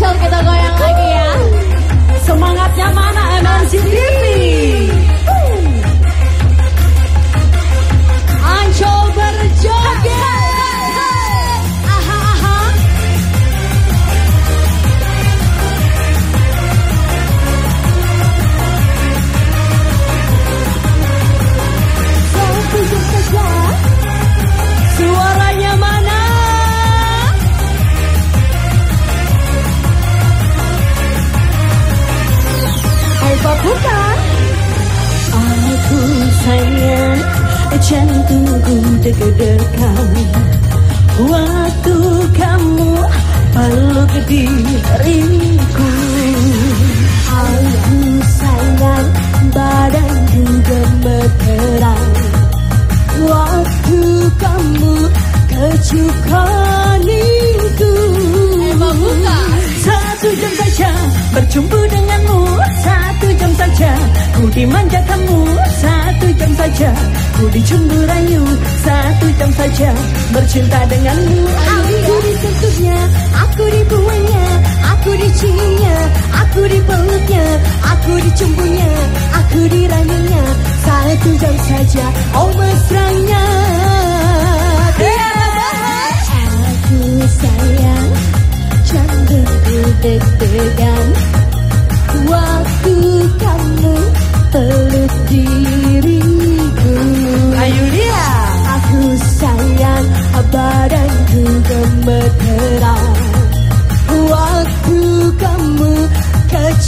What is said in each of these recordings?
Ancol kita goyang lagi ya. Semangatnya mana MNC TV? Jantungku deg-degan Waktu kamu peluk diriku Aku sayang badan juga berterang Waktu kamu kecup itu Satu jam saja berjumpa denganmu Satu jam saja ku dimanja kamu Satu jam saja ku dicumbu rayu Satu jam saja bercinta denganmu Aku disentuhnya, aku dibuangnya, aku diciumnya, aku dipeluknya, aku dicumbunya, aku dirayunya. Satu jam saja, oh mesranya. Aku sayang, jantungku deg-degan. Waktu kamu peluk diriku.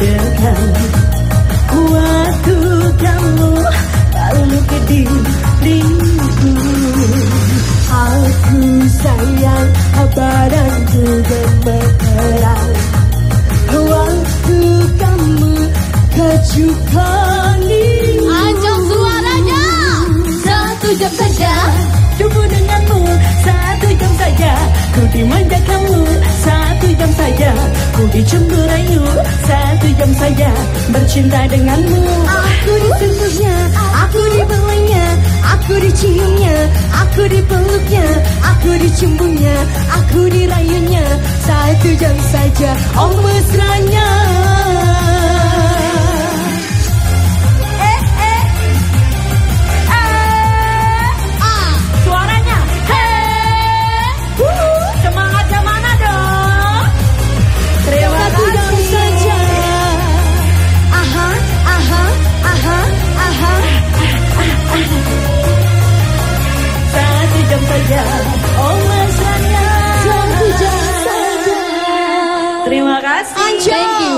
deg-degan Waktu kamu lalu ke diriku Aku sayang badanku gemeteran Waktu kamu kecup kening suaranya Satu jam saja Jumpa denganmu Satu jam saja Ku dimanja kamu. Satu jam saja. Ku dicumbu rayu Satu jam saja. Bercinta denganmu. Aku disentuhnya Aku dibelainya Aku diciumnya Aku dipeluknya Aku dicumbunya Aku dirayunya Satu jam saja. Oh mesranya 全赢